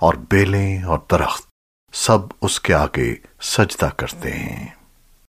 اور بیلیں اور درخت سب اس کے آگے سجدہ کرتے ہیں۔